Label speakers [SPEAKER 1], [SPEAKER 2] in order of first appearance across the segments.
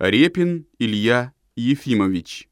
[SPEAKER 1] Репин Илья Ефимович.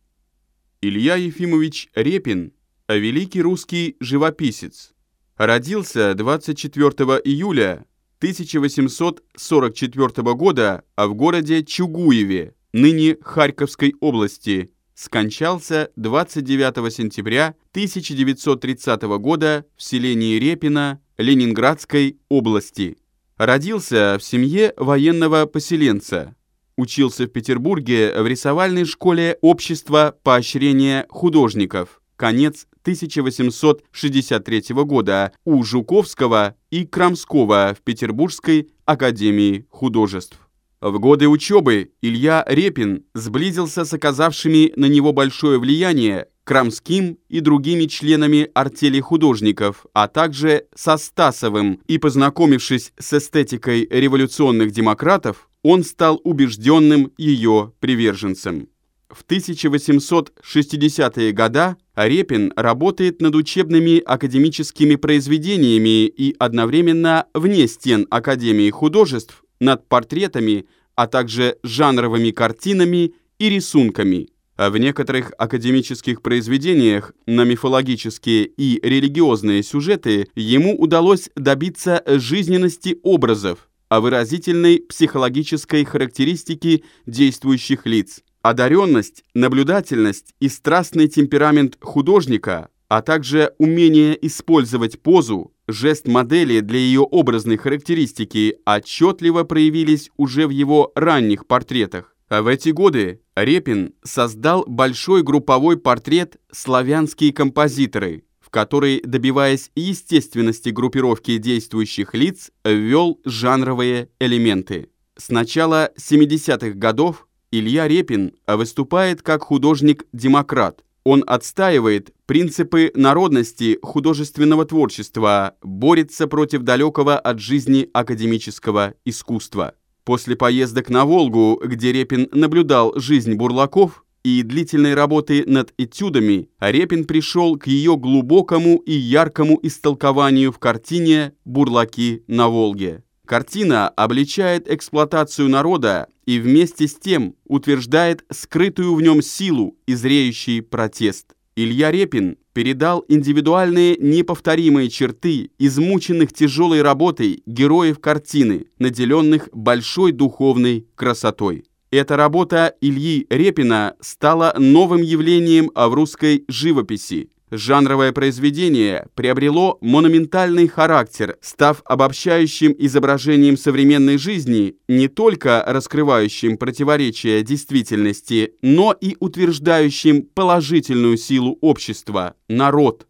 [SPEAKER 1] Илья Ефимович Репин – великий русский живописец. Родился 24 июля 1844 года в городе Чугуеве, ныне Харьковской области. Скончался 29 сентября 1930 года в селении Репино Ленинградской области. Родился в семье военного поселенца. Учился в Петербурге в рисовальной школе Общества поощрения художников. Конец 1863 года у Жуковского и Крамского в Петербургской академии художеств. В годы учебы Илья Репин сблизился с оказавшими на него большое влияние Крамским и другими членами артели художников, а также со Стасовым, и, познакомившись с эстетикой революционных демократов, он стал убежденным ее приверженцем. В 1860-е годы Репин работает над учебными академическими произведениями и одновременно вне стен Академии художеств над портретами, а также жанровыми картинами и рисунками. А в некоторых академических произведениях на мифологические и религиозные сюжеты ему удалось добиться жизненности образов, о выразительной психологической характеристике действующих лиц. Одаренность, наблюдательность и страстный темперамент художника, а также умение использовать позу, жест модели для ее образной характеристики отчетливо проявились уже в его ранних портретах. А в эти годы Репин создал большой групповой портрет «Славянские композиторы», в который, добиваясь естественности группировки действующих лиц, ввел жанровые элементы. С начала 70-х годов Илья Репин выступает как художник-демократ. Он отстаивает принципы народности художественного творчества, борется против далекого от жизни академического искусства. После поездок на Волгу, где Репин наблюдал жизнь бурлаков, и длительной работы над этюдами Репин пришел к ее глубокому и яркому истолкованию в картине «Бурлаки на Волге». Картина обличает эксплуатацию народа и вместе с тем утверждает скрытую в нем силу и зреющий протест. Илья Репин передал индивидуальные неповторимые черты измученных тяжелой работой героев картины, наделенных большой духовной красотой. Эта работа Ильи Репина стала новым явлением в русской живописи. Жанровое произведение приобрело монументальный характер, став обобщающим изображением современной жизни, не только раскрывающим противоречия действительности, но и утверждающим положительную силу общества – народ.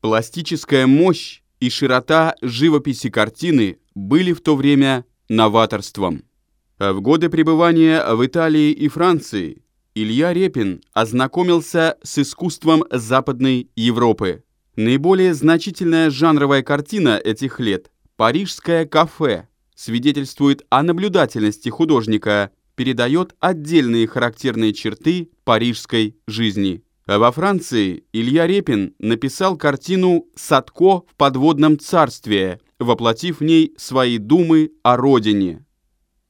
[SPEAKER 1] Пластическая мощь и широта живописи картины были в то время новаторством. В годы пребывания в Италии и Франции Илья Репин ознакомился с искусством Западной Европы. Наиболее значительная жанровая картина этих лет «Парижское кафе» свидетельствует о наблюдательности художника, передает отдельные характерные черты парижской жизни. Во Франции Илья Репин написал картину «Садко в подводном царстве», воплотив в ней свои думы о родине.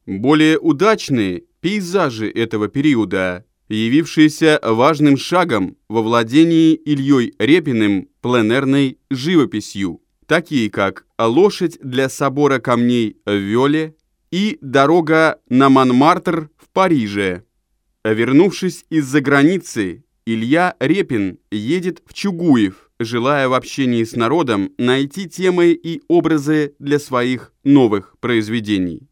[SPEAKER 1] Более удачные пейзажи этого периода, явившиеся важным шагом во владении Ильей Репиным пленерной живописью, такие как «Лошадь для собора камней в Вёле» и «Дорога на Монмартр в Париже». Вернувшись из-за границы, Илья Репин едет в Чугуев, желая в общении с народом найти темы и образы для своих новых произведений.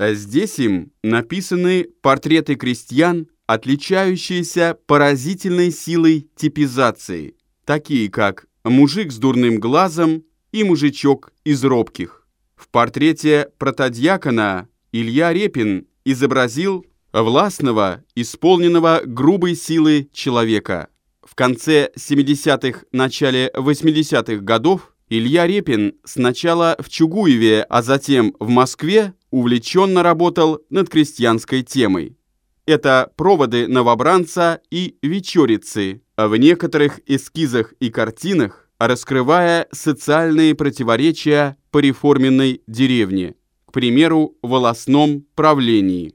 [SPEAKER 1] А здесь им написаны портреты крестьян, отличающиеся поразительной силой типизации, такие как «мужик с дурным глазом» и «мужичок из робких». В портрете протодьякона Илья Репин изобразил властного, исполненного грубой силы человека. В конце 70-х, начале 80-х годов Илья Репин сначала в Чугуеве, а затем в Москве увлеченно работал над крестьянской темой. Это проводы новобранца и вечерицы, а в некоторых эскизах и картинах раскрывая социальные противоречия по реформенной деревне, к примеру, волосном правлении.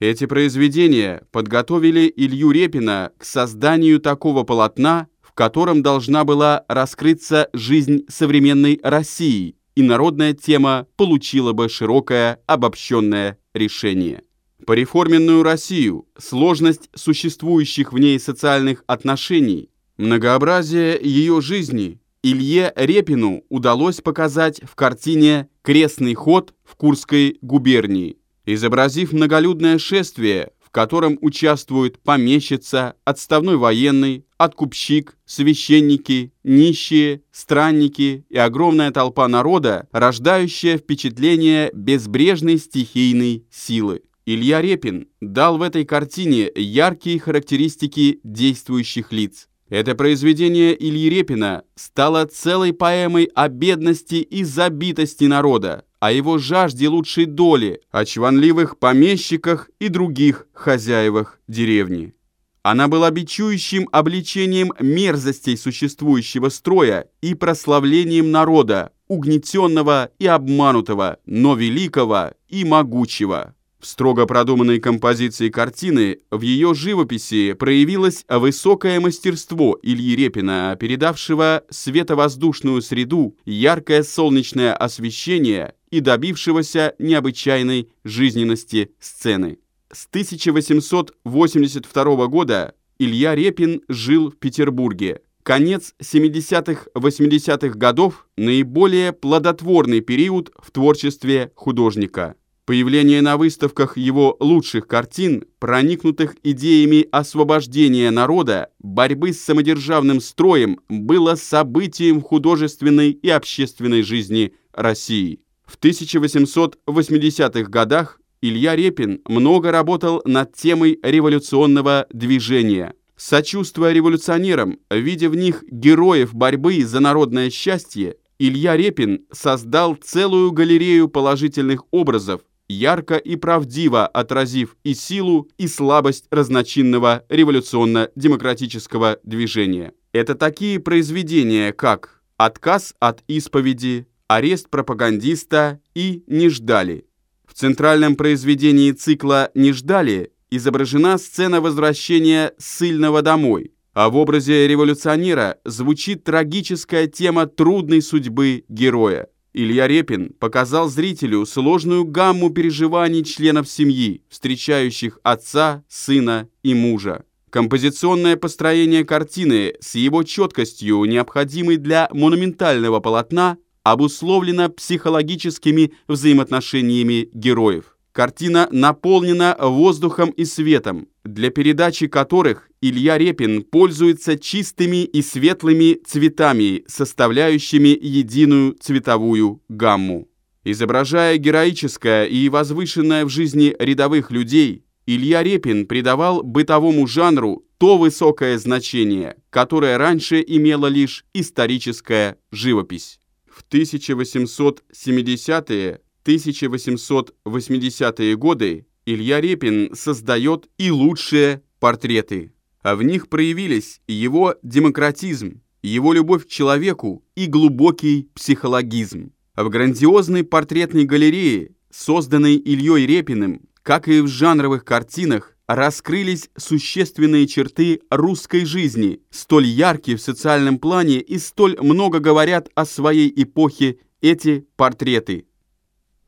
[SPEAKER 1] Эти произведения подготовили Илью Репина к созданию такого полотна, в котором должна была раскрыться жизнь современной России, и народная тема получила бы широкое обобщенное решение. Пореформенную Россию, сложность существующих в ней социальных отношений, многообразие ее жизни Илье Репину удалось показать в картине «Крестный ход в Курской губернии», изобразив многолюдное шествие, в котором участвуют помещица, отставной военный, откупщик, священники, нищие, странники и огромная толпа народа, рождающая впечатление безбрежной стихийной силы. Илья Репин дал в этой картине яркие характеристики действующих лиц. Это произведение Ильи Репина стало целой поэмой о бедности и забитости народа, о его жажде лучшей доли, о чванливых помещиках и других хозяевах деревни. Она была бичующим обличением мерзостей существующего строя и прославлением народа, угнетенного и обманутого, но великого и могучего. В строго продуманной композиции картины в ее живописи проявилось высокое мастерство Ильи Репина, передавшего световоздушную среду, яркое солнечное освещение и добившегося необычайной жизненности сцены. С 1882 года Илья Репин жил в Петербурге. Конец 70-80-х годов – наиболее плодотворный период в творчестве художника. Появление на выставках его лучших картин, проникнутых идеями освобождения народа, борьбы с самодержавным строем, было событием художественной и общественной жизни России. В 1880-х годах Илья Репин много работал над темой революционного движения. Сочувствуя революционерам, видя в них героев борьбы за народное счастье, Илья Репин создал целую галерею положительных образов, ярко и правдиво отразив и силу, и слабость разночинного революционно-демократического движения. Это такие произведения, как «Отказ от исповеди», «Арест пропагандиста» и «Не ждали». В центральном произведении цикла «Не ждали» изображена сцена возвращения ссыльного домой, а в образе революционера звучит трагическая тема трудной судьбы героя. Илья Репин показал зрителю сложную гамму переживаний членов семьи, встречающих отца, сына и мужа. Композиционное построение картины с его четкостью, необходимой для монументального полотна, обусловлено психологическими взаимоотношениями героев. Картина наполнена воздухом и светом, для передачи которых Илья Репин пользуется чистыми и светлыми цветами, составляющими единую цветовую гамму. Изображая героическое и возвышенное в жизни рядовых людей, Илья Репин придавал бытовому жанру то высокое значение, которое раньше имело лишь историческая живопись. В 1870-е 1880-е годы Илья Репин создает и лучшие портреты. А в них проявились его демократизм, его любовь к человеку и глубокий психологизм. В грандиозной портретной галерее, созданной Ильей Репиным, как и в жанровых картинах, раскрылись существенные черты русской жизни, столь яркие в социальном плане и столь много говорят о своей эпохе эти портреты.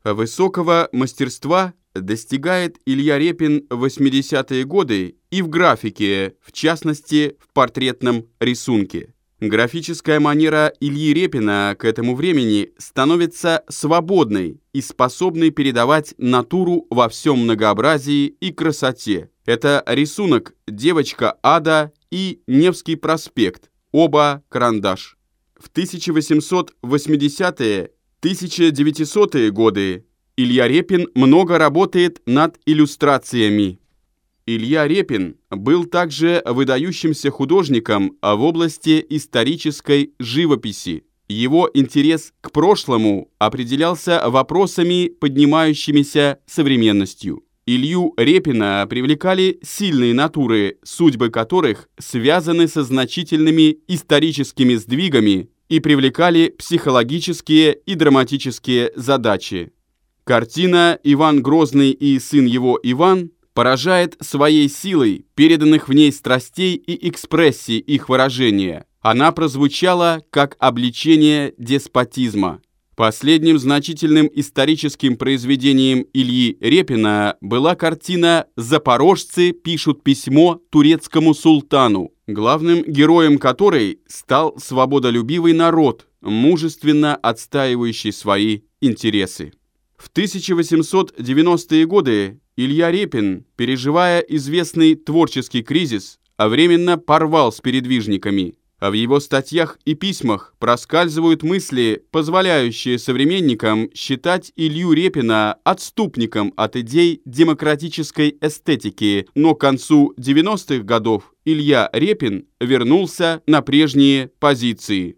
[SPEAKER 1] Высокого мастерства достигает Илья Репин в 80-е годы и в графике, в частности, в портретном рисунке. Графическая манера Ильи Репина к этому времени становится свободной и способной передавать натуру во всем многообразии и красоте. Это рисунок «Девочка Ада» и «Невский проспект», оба карандаш. В 1880-е 1900-е годы Илья Репин много работает над иллюстрациями. Илья Репин был также выдающимся художником в области исторической живописи. Его интерес к прошлому определялся вопросами, поднимающимися современностью. Илью Репина привлекали сильные натуры, судьбы которых связаны со значительными историческими сдвигами и привлекали психологические и драматические задачи. Картина «Иван Грозный и сын его Иван» поражает своей силой переданных в ней страстей и экспрессии их выражения. Она прозвучала как обличение деспотизма. Последним значительным историческим произведением Ильи Репина была картина «Запорожцы пишут письмо турецкому султану», главным героем которой стал свободолюбивый народ, мужественно отстаивающий свои интересы. В 1890-е годы Илья Репин, переживая известный творческий кризис, временно порвал с передвижниками – а в его статьях и письмах проскальзывают мысли, позволяющие современникам считать Илью Репина отступником от идей демократической эстетики, но к концу 90-х годов Илья Репин вернулся на прежние позиции.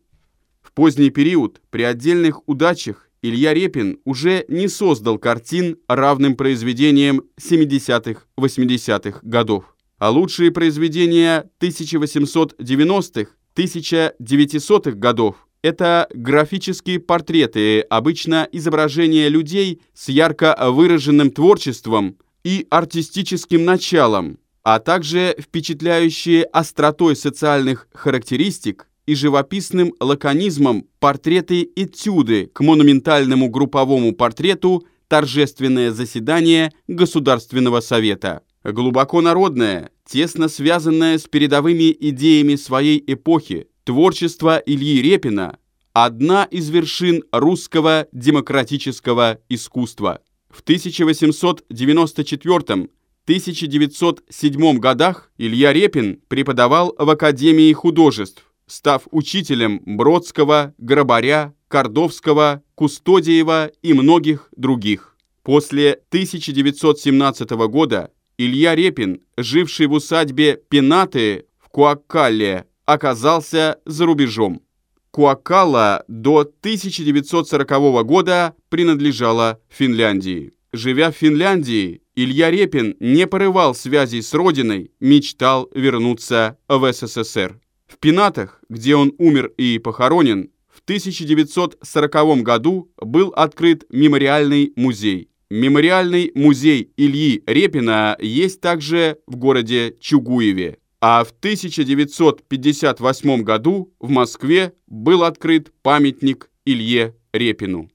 [SPEAKER 1] В поздний период, при отдельных удачах, Илья Репин уже не создал картин, равным произведениям 70-80-х годов. А лучшие произведения 1890-х 1900-х годов это графические портреты, обычно изображения людей с ярко выраженным творчеством и артистическим началом, а также впечатляющие остротой социальных характеристик и живописным лаконизмом портреты-этюды к монументальному групповому портрету «Торжественное заседание Государственного совета». Глубоко народное, тесно связанное с передовыми идеями своей эпохи, творчество Ильи Репина – одна из вершин русского демократического искусства. В 1894-1907 годах Илья Репин преподавал в Академии художеств, став учителем Бродского, Грабаря, Кордовского, Кустодиева и многих других. После 1917 года Илья Репин, живший в усадьбе Пенаты в Куаккале, оказался за рубежом. Куаккала до 1940 года принадлежала Финляндии. Живя в Финляндии, Илья Репин не порывал связей с родиной, мечтал вернуться в СССР. В Пенатах, где он умер и похоронен, в 1940 году был открыт мемориальный музей. Мемориальный музей Ильи Репина есть также в городе Чугуеве. А в 1958 году в Москве был открыт памятник Илье Репину.